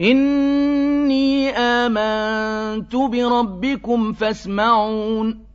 إِنِّي آمَنتُ بِرَبِّكُمْ فَاسْمَعُونِ.